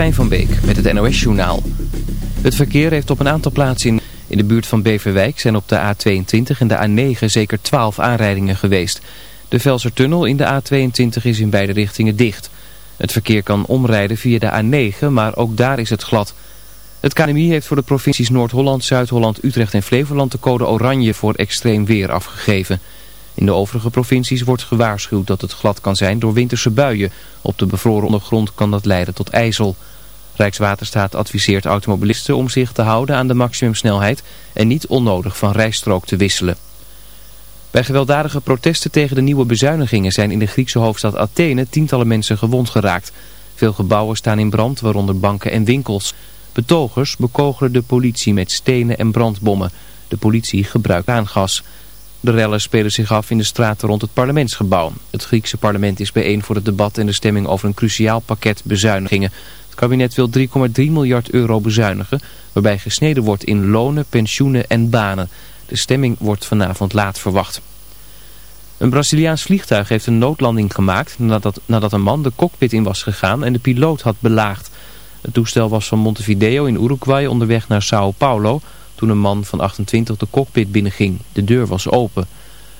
Zijn van Beek met het NOS-journaal. Het verkeer heeft op een aantal plaatsen in, in de buurt van Beverwijk zijn op de A22 en de A9 zeker 12 aanrijdingen geweest. De Velsertunnel in de A22 is in beide richtingen dicht. Het verkeer kan omrijden via de A9, maar ook daar is het glad. Het KNMI heeft voor de provincies Noord-Holland, Zuid-Holland, Utrecht en Flevoland de code oranje voor extreem weer afgegeven. In de overige provincies wordt gewaarschuwd dat het glad kan zijn door winterse buien. Op de bevroren ondergrond kan dat leiden tot ijzel. Rijkswaterstaat adviseert automobilisten om zich te houden aan de maximumsnelheid en niet onnodig van rijstrook te wisselen. Bij gewelddadige protesten tegen de nieuwe bezuinigingen zijn in de Griekse hoofdstad Athene tientallen mensen gewond geraakt. Veel gebouwen staan in brand, waaronder banken en winkels. Betogers bekogelen de politie met stenen en brandbommen. De politie gebruikt aangas. De rellen spelen zich af in de straten rond het parlementsgebouw. Het Griekse parlement is bijeen voor het debat en de stemming over een cruciaal pakket bezuinigingen. Het kabinet wil 3,3 miljard euro bezuinigen, waarbij gesneden wordt in lonen, pensioenen en banen. De stemming wordt vanavond laat verwacht. Een Braziliaans vliegtuig heeft een noodlanding gemaakt nadat, nadat een man de cockpit in was gegaan en de piloot had belaagd. Het toestel was van Montevideo in Uruguay onderweg naar Sao Paulo toen een man van 28 de cockpit binnenging. De deur was open.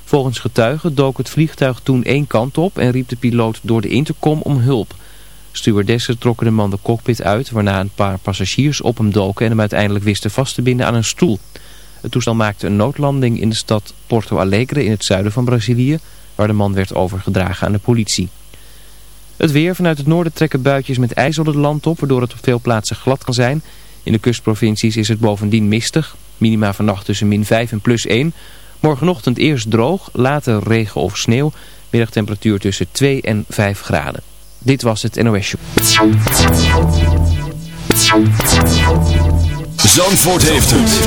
Volgens getuigen dook het vliegtuig toen één kant op en riep de piloot door de intercom om hulp. Stewardessen trokken de man de cockpit uit, waarna een paar passagiers op hem doken en hem uiteindelijk wisten vast te binden aan een stoel. Het toestel maakte een noodlanding in de stad Porto Alegre in het zuiden van Brazilië, waar de man werd overgedragen aan de politie. Het weer vanuit het noorden trekken buitjes met ijzel het land op, waardoor het op veel plaatsen glad kan zijn. In de kustprovincies is het bovendien mistig. Minima vannacht tussen min 5 en plus 1. Morgenochtend eerst droog, later regen of sneeuw. Middagtemperatuur tussen 2 en 5 graden. Dit was het NOS Show. Zandvoort heeft het.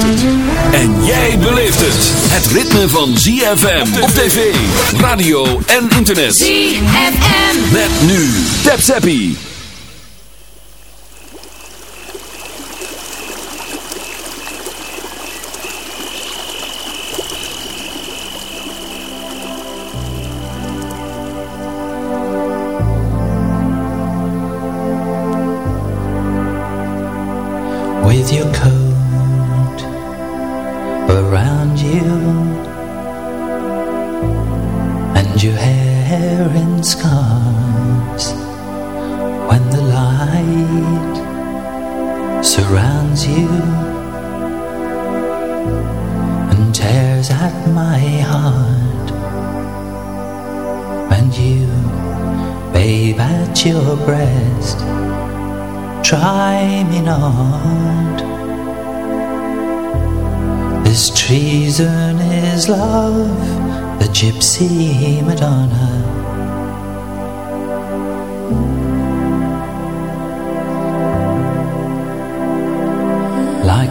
En jij beleeft het. Het ritme van ZFM op tv, radio en internet. ZFM. Met nu. Tap Zappie.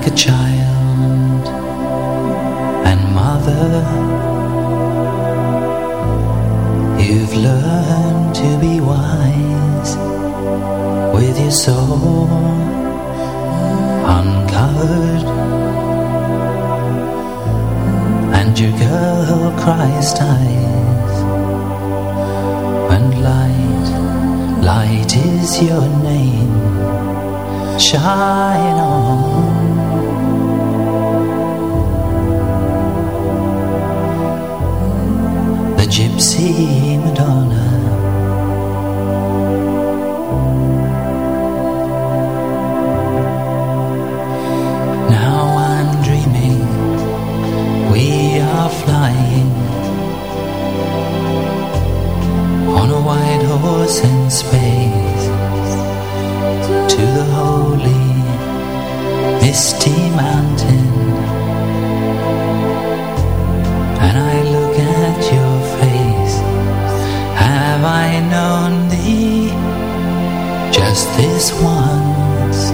A child and mother, you've learned to be wise with your soul uncovered. And your girl Christ eyes and light light is your name shine on gypsy Madonna Now I'm dreaming we are flying on a white horse in space to the holy misty mountain. And I look Have I known thee just this once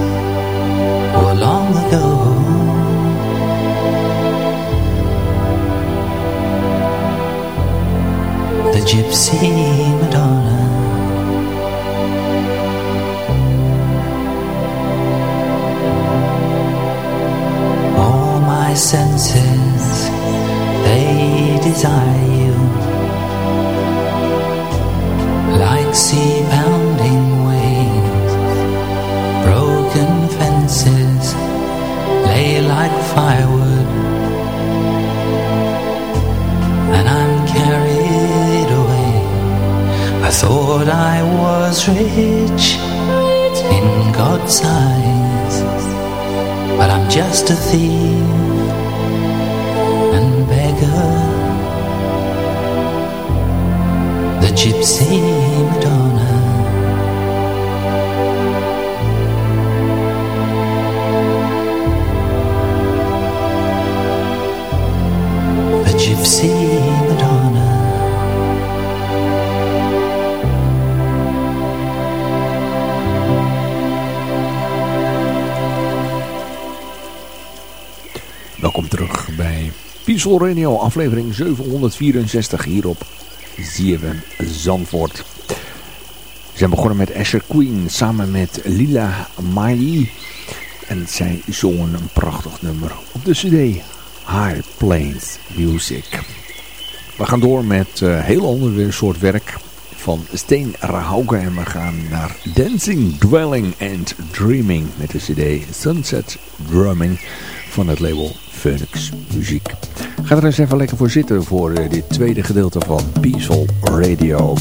or long ago? the gypsy Madonna. All my senses, they desire sea pounding waves, broken fences lay like firewood, and I'm carried away. I thought I was rich in God's eyes, but I'm just a thief and beggar. The gypsy Peaceful Radio, aflevering 764 hier op ZFM Zandvoort. We zijn begonnen met Asher Queen samen met Lila Miley. En zij zongen een prachtig nummer op de cd High Plains Music. We gaan door met uh, heel ander soort werk van Steen Rahauke. En we gaan naar Dancing, Dwelling and Dreaming met de cd Sunset Drumming van het label Phoenix Muziek. Ga er eens even lekker voor zitten voor uh, dit tweede gedeelte van Peaceful Radio.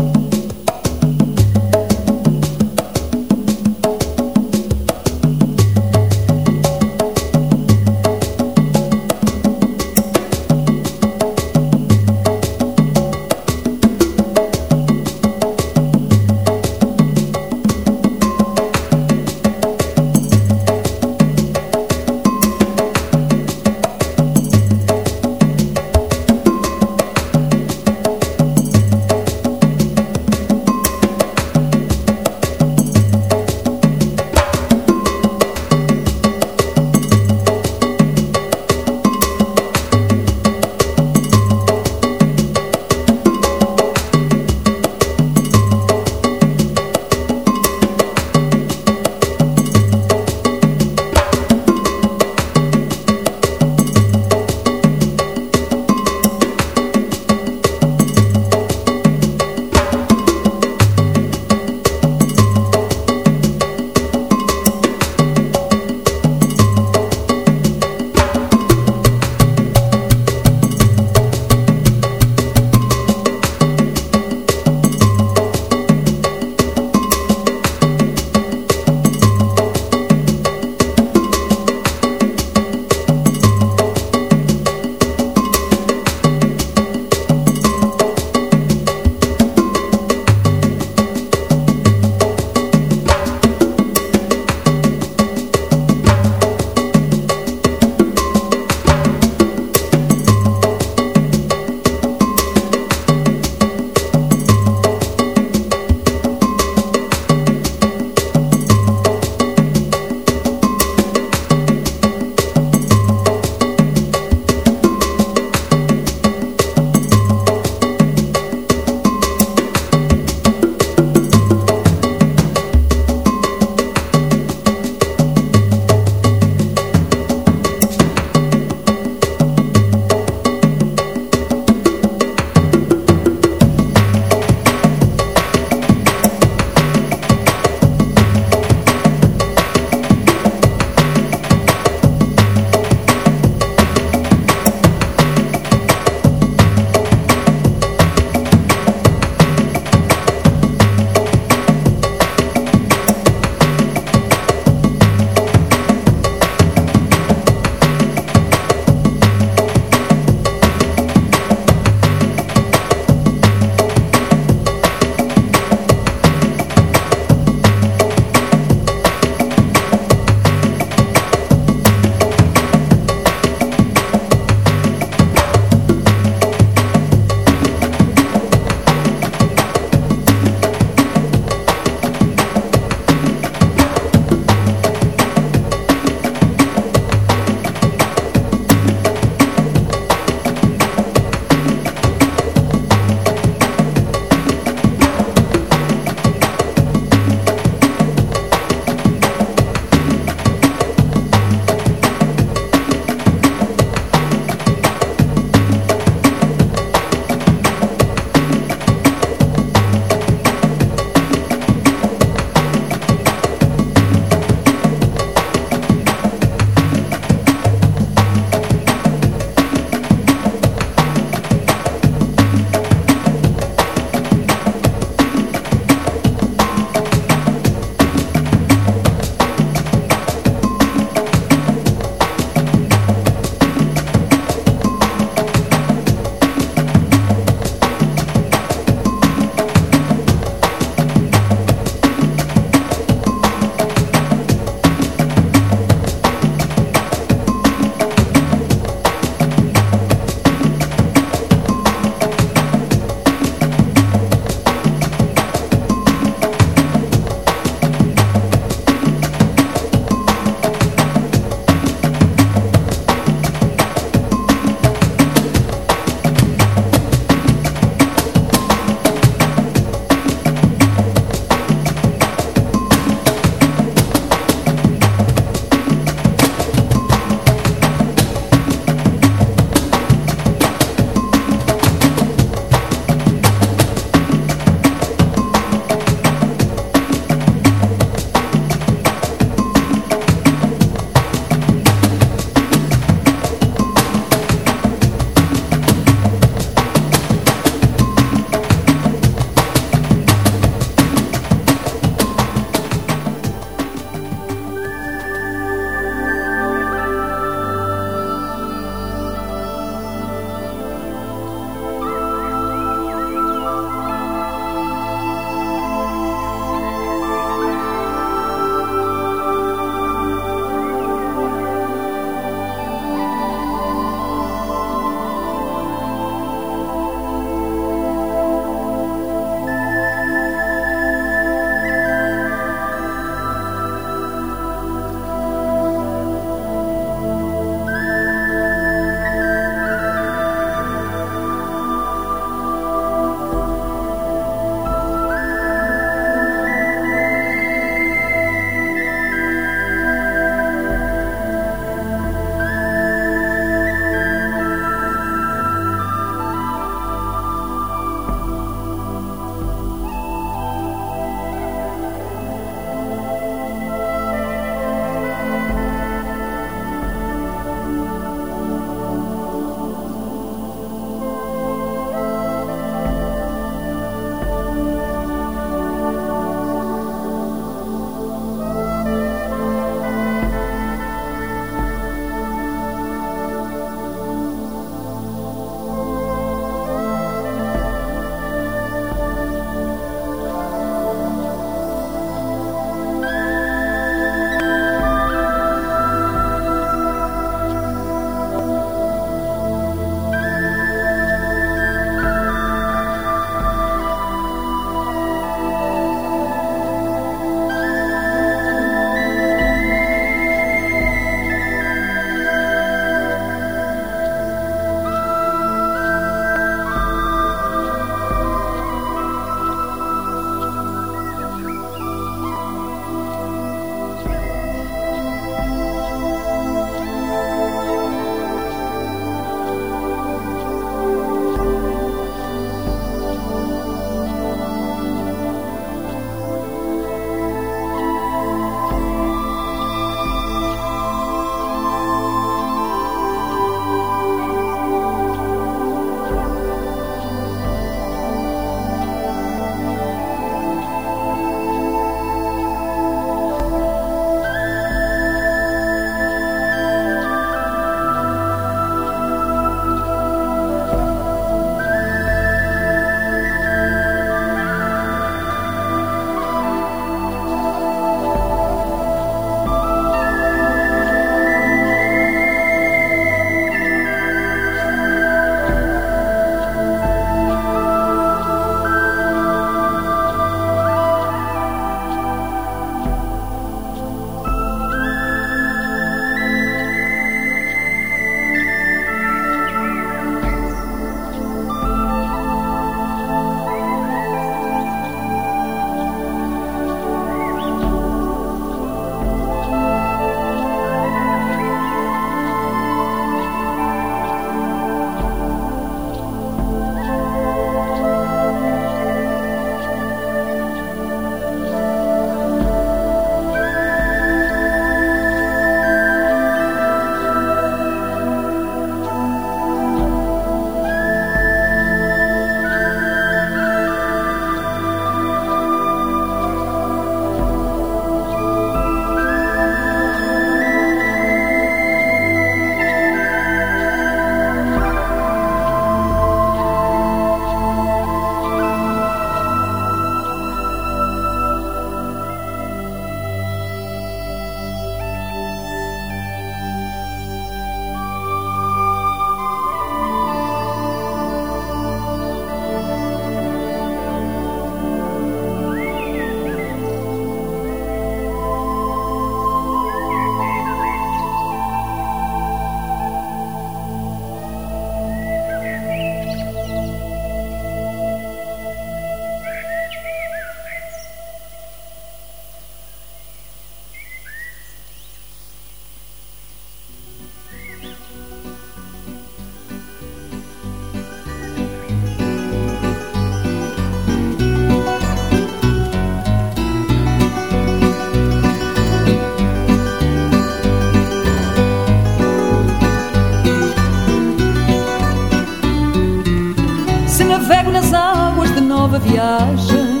Numa viagem.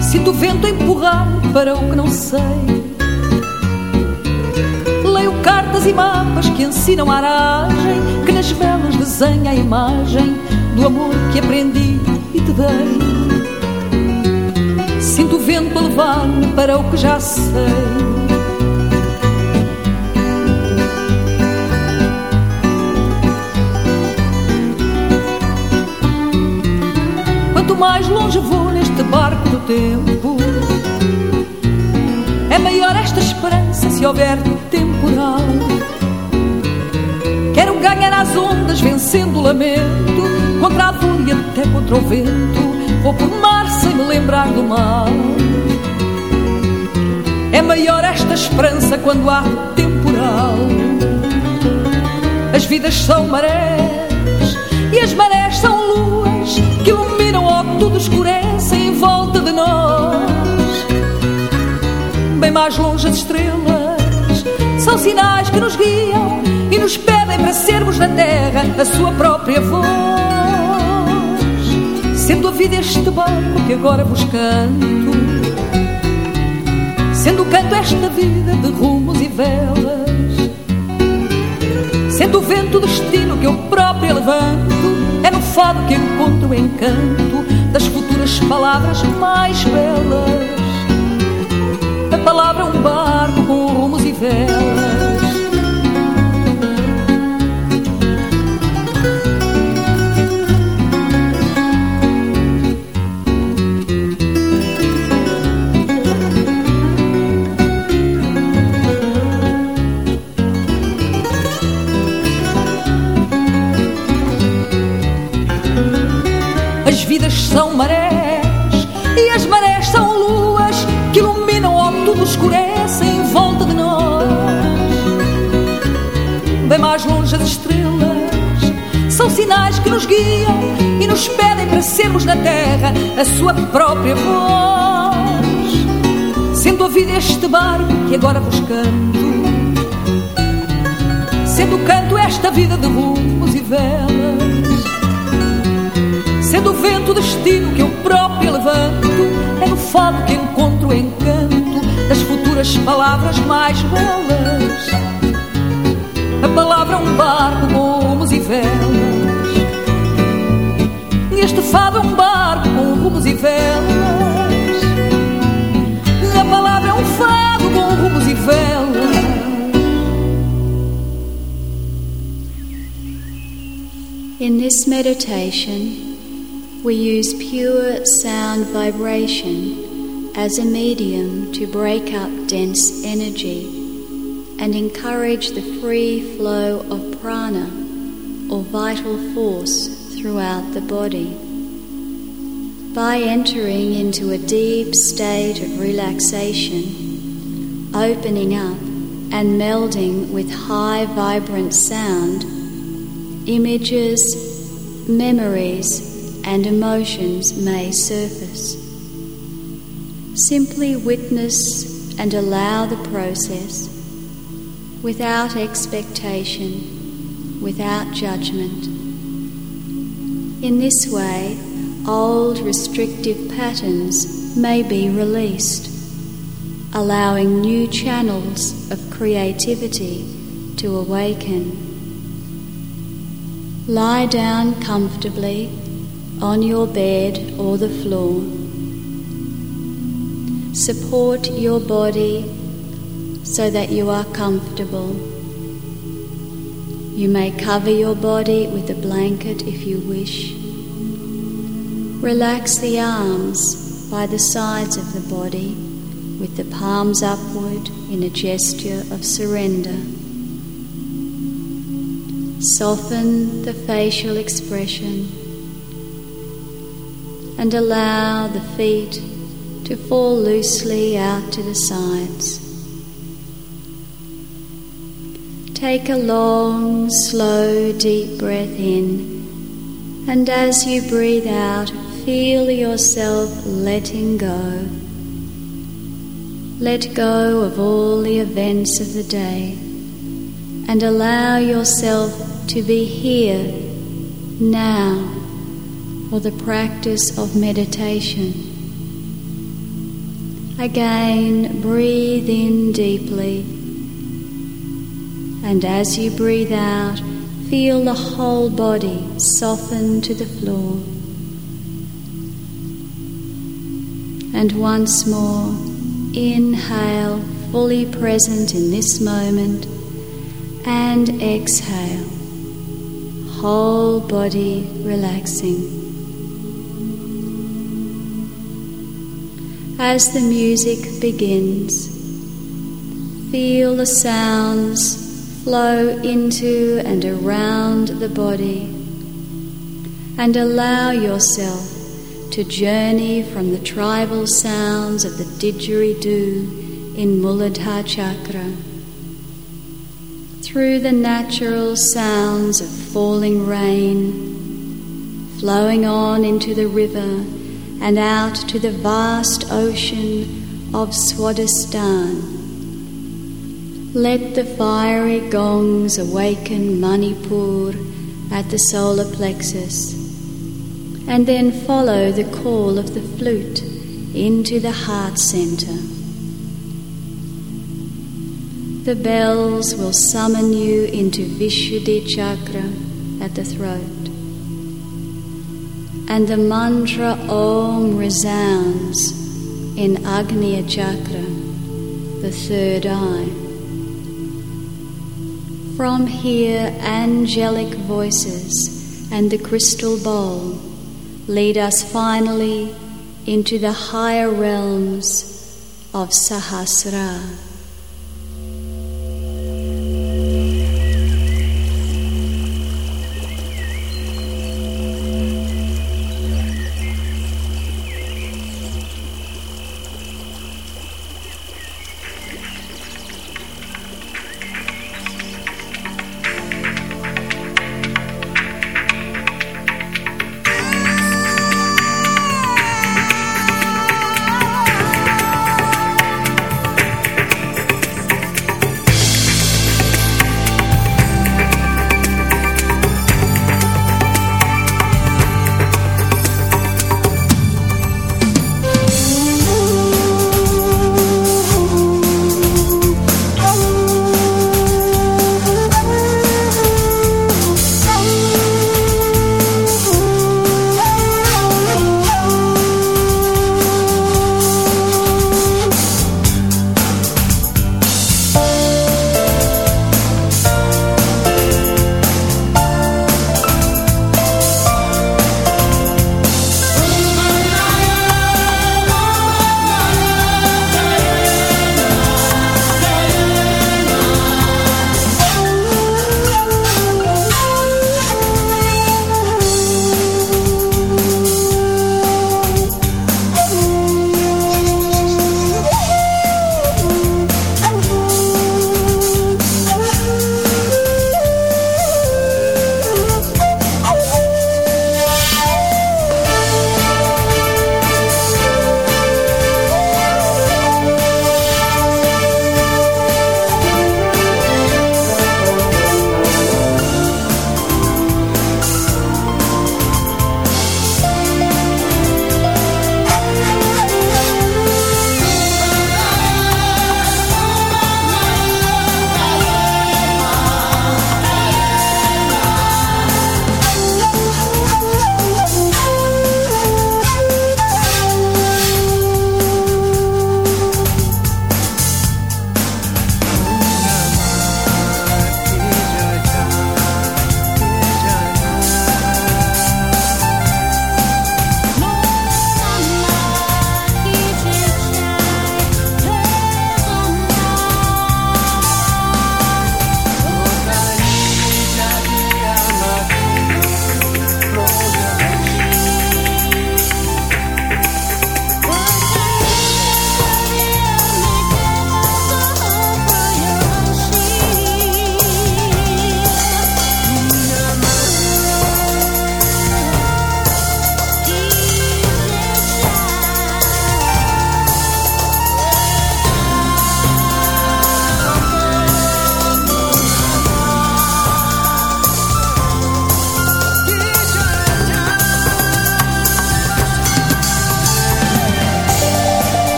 Sinto o vento empurrar para o que não sei. Leio cartas e mapas que ensinam a aragem, que nas velas desenha a imagem do amor que aprendi e te dei. Sinto o vento a levar-me para o que já sei. Quanto mais longe vou neste barco do tempo, é maior esta esperança se houver temporal. Quero ganhar as ondas vencendo o lamento, contra a fúria até contra o vento. Vou por mar sem me lembrar do mal. É maior esta esperança quando há temporal. As vidas são marés e as marés são que iluminam ou tudo escurece em volta de nós. Bem mais longe as estrelas são sinais que nos guiam e nos pedem para sermos na terra a sua própria voz. Sendo a vida este barco que agora vos canto, sendo o canto esta vida de rumos e velas, sendo o vento destino que eu próprio levanto é no fado que encontro o encanto das futuras palavras mais belas. A palavra é um barco com rumos e velas. São marés e as marés são luas que iluminam ou tudo escurece em volta de nós. Bem mais longe as estrelas são sinais que nos guiam e nos pedem para sermos na terra a sua própria voz. Sendo a vida este barco que agora vos canto, sendo canto esta vida de rumos e velas Sendo o destino que eu próprio levanto, é no fado que encontro o encanto das futuras palavras mais belas. A palavra é um barco com rumos e velas. Este fado é um barco com rumos e velas. A palavra é um fado com rumos e velas. In this meditation, we use pure sound vibration as a medium to break up dense energy and encourage the free flow of prana or vital force throughout the body. By entering into a deep state of relaxation, opening up and melding with high vibrant sound, images, memories, and emotions may surface. Simply witness and allow the process without expectation, without judgment. In this way, old restrictive patterns may be released, allowing new channels of creativity to awaken. Lie down comfortably on your bed or the floor. Support your body so that you are comfortable. You may cover your body with a blanket if you wish. Relax the arms by the sides of the body with the palms upward in a gesture of surrender. Soften the facial expression and allow the feet to fall loosely out to the sides. Take a long, slow, deep breath in, and as you breathe out, feel yourself letting go. Let go of all the events of the day and allow yourself to be here now or the practice of meditation. Again, breathe in deeply, and as you breathe out, feel the whole body soften to the floor. And once more, inhale, fully present in this moment, and exhale, whole body relaxing. As the music begins, feel the sounds flow into and around the body and allow yourself to journey from the tribal sounds of the didgeridoo in Muladhara Chakra through the natural sounds of falling rain, flowing on into the river and out to the vast ocean of Swadhisthana. Let the fiery gongs awaken Manipur at the solar plexus, and then follow the call of the flute into the heart center. The bells will summon you into Vishuddhi chakra at the throat and the mantra Om resounds in Agnya Chakra, the third eye. From here, angelic voices and the crystal bowl lead us finally into the higher realms of Sahasra.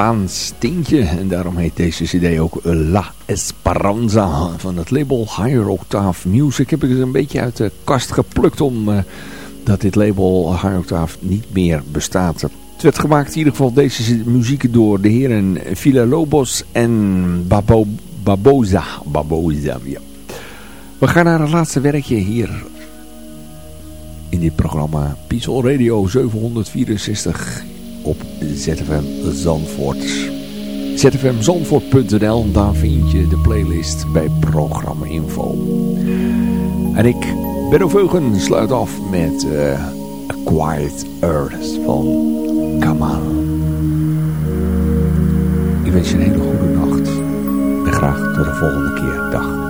Spaans tintje. En daarom heet deze cd ook La Esperanza van het label Higher Octave Music. Heb het een beetje uit de kast geplukt om uh, dat dit label Higher Octave niet meer bestaat. Het werd gemaakt in ieder geval deze muziek door de heren Villa Lobos en Babo, Baboza. Baboza. We gaan naar het laatste werkje hier in dit programma Peaceful Radio 764 op ZFM Zandvoort. zfmzandvoort.nl, daar vind je de playlist bij programma info. En ik, Benno Veugen, sluit af met uh, A Quiet Earth van Kamal. Ik wens je een hele goede nacht en graag tot de volgende keer. Dag.